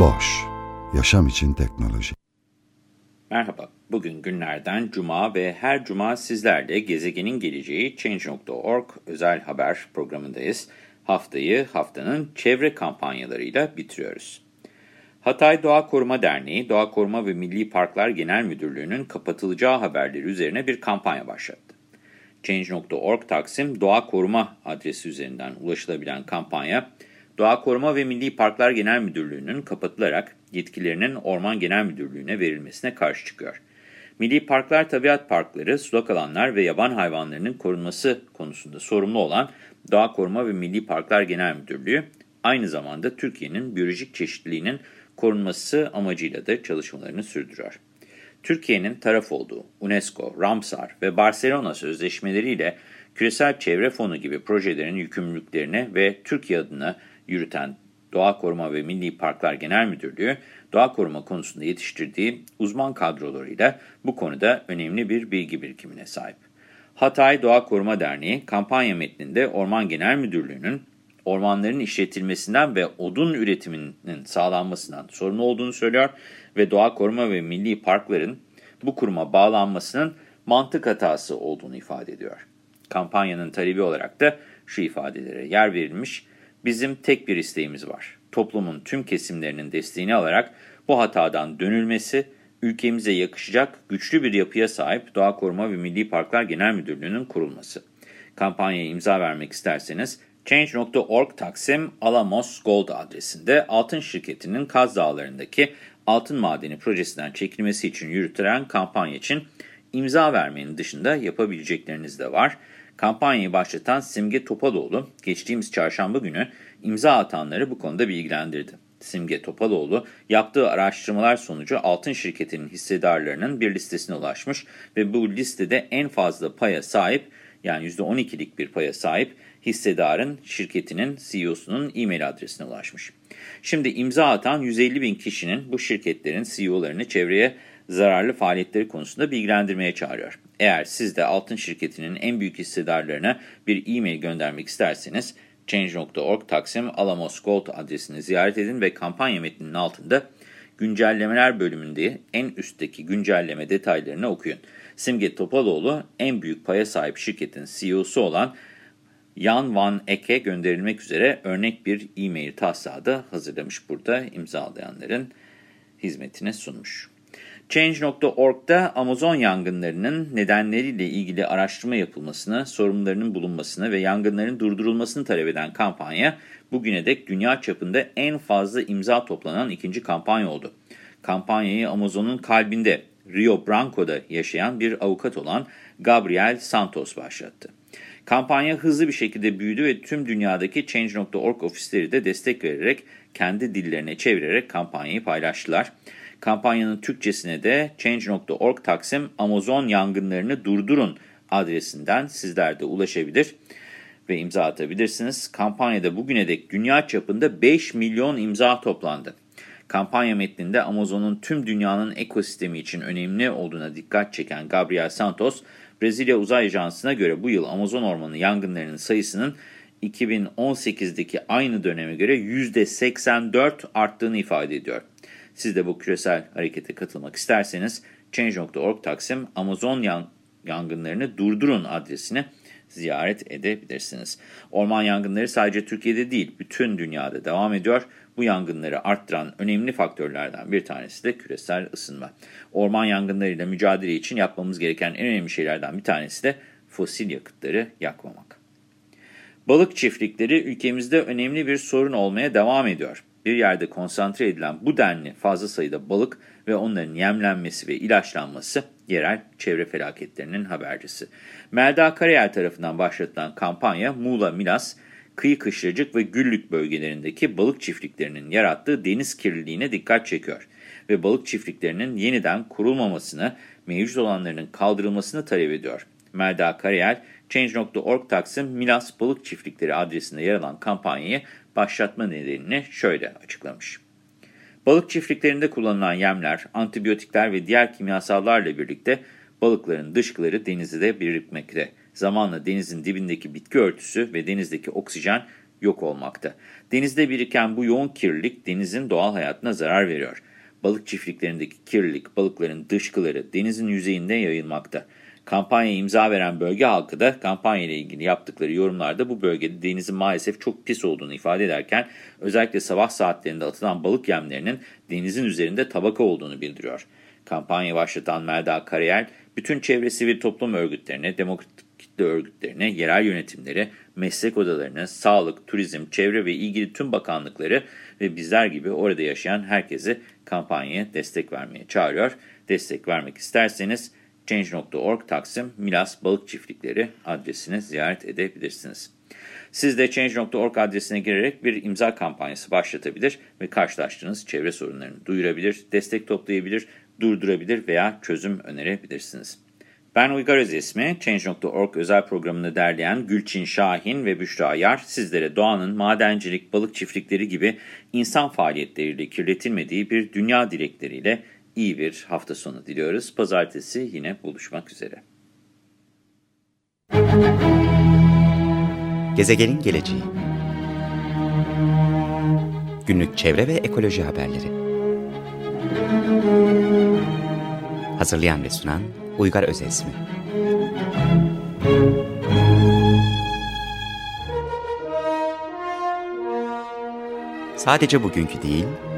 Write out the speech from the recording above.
Boş, yaşam için teknoloji. Merhaba, bugün günlerden cuma ve her cuma sizlerle gezegenin geleceği Change.org özel haber programındayız. Haftayı haftanın çevre kampanyalarıyla bitiriyoruz. Hatay Doğa Koruma Derneği, Doğa Koruma ve Milli Parklar Genel Müdürlüğü'nün kapatılacağı haberleri üzerine bir kampanya başlattı. Change.org Taksim Doğa Koruma adresi üzerinden ulaşılabilen kampanya, Doğa Koruma ve Milli Parklar Genel Müdürlüğü'nün kapatılarak yetkilerinin Orman Genel Müdürlüğü'ne verilmesine karşı çıkıyor. Milli parklar, tabiat parkları, sulak alanlar ve yaban hayvanlarının korunması konusunda sorumlu olan Doğa Koruma ve Milli Parklar Genel Müdürlüğü, aynı zamanda Türkiye'nin biyolojik çeşitliliğinin korunması amacıyla da çalışmalarını sürdürüyor. Türkiye'nin taraf olduğu UNESCO, Ramsar ve Barcelona sözleşmeleriyle Küresel Çevre Fonu gibi projelerin yükümlülüklerine ve Türkiye adına yürüten Doğa Koruma ve Milli Parklar Genel Müdürlüğü, doğa koruma konusunda yetiştirdiği uzman kadrolarıyla bu konuda önemli bir bilgi birikimine sahip. Hatay Doğa Koruma Derneği, kampanya metninde Orman Genel Müdürlüğü'nün ormanların işletilmesinden ve odun üretiminin sağlanmasından sorumlu olduğunu söylüyor ve doğa koruma ve milli parkların bu kuruma bağlanmasının mantık hatası olduğunu ifade ediyor. Kampanyanın talebi olarak da şu ifadelere yer verilmiş, bizim tek bir isteğimiz var. Toplumun tüm kesimlerinin desteğini alarak bu hatadan dönülmesi, ülkemize yakışacak güçlü bir yapıya sahip Doğa Koruma ve Milli Parklar Genel Müdürlüğü'nün kurulması. Kampanyaya imza vermek isterseniz Change.org Taksim Alamos Gold adresinde altın şirketinin Kaz Dağları'ndaki altın madeni projesinden çekilmesi için yürütülen kampanya için imza vermenin dışında yapabilecekleriniz de var. Kampanyayı başlatan Simge Topaloğlu geçtiğimiz çarşamba günü imza atanları bu konuda bilgilendirdi. Simge Topaloğlu yaptığı araştırmalar sonucu altın şirketinin hissedarlarının bir listesine ulaşmış ve bu listede en fazla paya sahip yani %12'lik bir paya sahip hissedarın şirketinin CEO'sunun e-mail adresine ulaşmış. Şimdi imza atan 150 bin kişinin bu şirketlerin CEO'larını çevreye zararlı faaliyetleri konusunda bilgilendirmeye çağırıyor. Eğer siz de altın şirketinin en büyük hissedarlarına bir e-mail göndermek isterseniz Change.org Taksim Alamos Gold adresini ziyaret edin ve kampanya metninin altında güncellemeler bölümünde en üstteki güncelleme detaylarını okuyun. Simge Topaloğlu en büyük paya sahip şirketin CEO'su olan Jan Van Eck'e gönderilmek üzere örnek bir e-mail taslağı da hazırlamış burada imzalayanların hizmetine sunmuş. Change.org'da Amazon yangınlarının nedenleriyle ilgili araştırma yapılmasını, sorumlularının bulunmasını ve yangınların durdurulmasını talep eden kampanya, bugüne dek dünya çapında en fazla imza toplanan ikinci kampanya oldu. Kampanyayı Amazon'un kalbinde, Rio Branco'da yaşayan bir avukat olan Gabriel Santos başlattı. Kampanya hızlı bir şekilde büyüdü ve tüm dünyadaki Change.org ofisleri de destek vererek kendi dillerine çevirerek kampanyayı paylaştılar. Kampanyanın Türkçesine de Change.org Taksim Amazon yangınlarını durdurun adresinden sizler de ulaşabilir ve imza atabilirsiniz. Kampanyada bugüne dek dünya çapında 5 milyon imza toplandı. Kampanya metninde Amazon'un tüm dünyanın ekosistemi için önemli olduğuna dikkat çeken Gabriel Santos, Brezilya Uzay Ajansı'na göre bu yıl Amazon ormanı yangınlarının sayısının 2018'deki aynı döneme göre %84 arttığını ifade ediyor. Siz de bu küresel harekete katılmak isterseniz Change.org Taksim Amazon yangınlarını durdurun adresine ziyaret edebilirsiniz. Orman yangınları sadece Türkiye'de değil, bütün dünyada devam ediyor. Bu yangınları arttıran önemli faktörlerden bir tanesi de küresel ısınma. Orman yangınlarıyla mücadele için yapmamız gereken en önemli şeylerden bir tanesi de fosil yakıtları yakmamak. Balık çiftlikleri ülkemizde önemli bir sorun olmaya devam ediyor. Bir yerde konsantre edilen bu denli fazla sayıda balık ve onların yemlenmesi ve ilaçlanması yerel çevre felaketlerinin habercisi. Melda Karayel tarafından başlatılan kampanya Muğla, Milas, kıyı kışlacık ve güllük bölgelerindeki balık çiftliklerinin yarattığı deniz kirliliğine dikkat çekiyor ve balık çiftliklerinin yeniden kurulmamasını, mevcut olanlarının kaldırılmasını talep ediyor. Melda Karayel, Change.org Taksim Milas Balık Çiftlikleri adresinde yer alan kampanyayı başlatma nedenini şöyle açıklamış. Balık çiftliklerinde kullanılan yemler, antibiyotikler ve diğer kimyasallarla birlikte balıkların dışkıları denizde birikmekte. Zamanla denizin dibindeki bitki örtüsü ve denizdeki oksijen yok olmakta. Denizde biriken bu yoğun kirlilik denizin doğal hayatına zarar veriyor. Balık çiftliklerindeki kirlilik, balıkların dışkıları denizin yüzeyinde yayılmakta. Kampanya imza veren bölge halkı da kampanya ile ilgili yaptıkları yorumlarda bu bölgede denizin maalesef çok pis olduğunu ifade ederken özellikle sabah saatlerinde atılan balık yemlerinin denizin üzerinde tabaka olduğunu bildiriyor. Kampanya başlatan Melda Karayel, bütün çevre sivil toplum örgütlerine, demokratik kitle örgütlerine, yerel yönetimleri, meslek odalarına, sağlık, turizm, çevre ve ilgili tüm bakanlıkları ve bizler gibi orada yaşayan herkesi kampanyaya destek vermeye çağırıyor. Destek vermek isterseniz Change.org Taksim Milas Balık Çiftlikleri adresini ziyaret edebilirsiniz. Siz de Change.org adresine girerek bir imza kampanyası başlatabilir ve karşılaştığınız çevre sorunlarını duyurabilir, destek toplayabilir, durdurabilir veya çözüm önerebilirsiniz. Ben Uygar Özesmi, Change.org özel programını derleyen Gülçin Şahin ve Büşra Yar sizlere doğanın madencilik, balık çiftlikleri gibi insan faaliyetleriyle kirletilmediği bir dünya dilekleriyle iyi bir hafta sonu diliyoruz. Pazartesi yine buluşmak üzere. Gezegenin geleceği Günlük çevre ve ekoloji haberleri Hazırlayan ve sunan Uygar Özesmi Sadece bugünkü değil,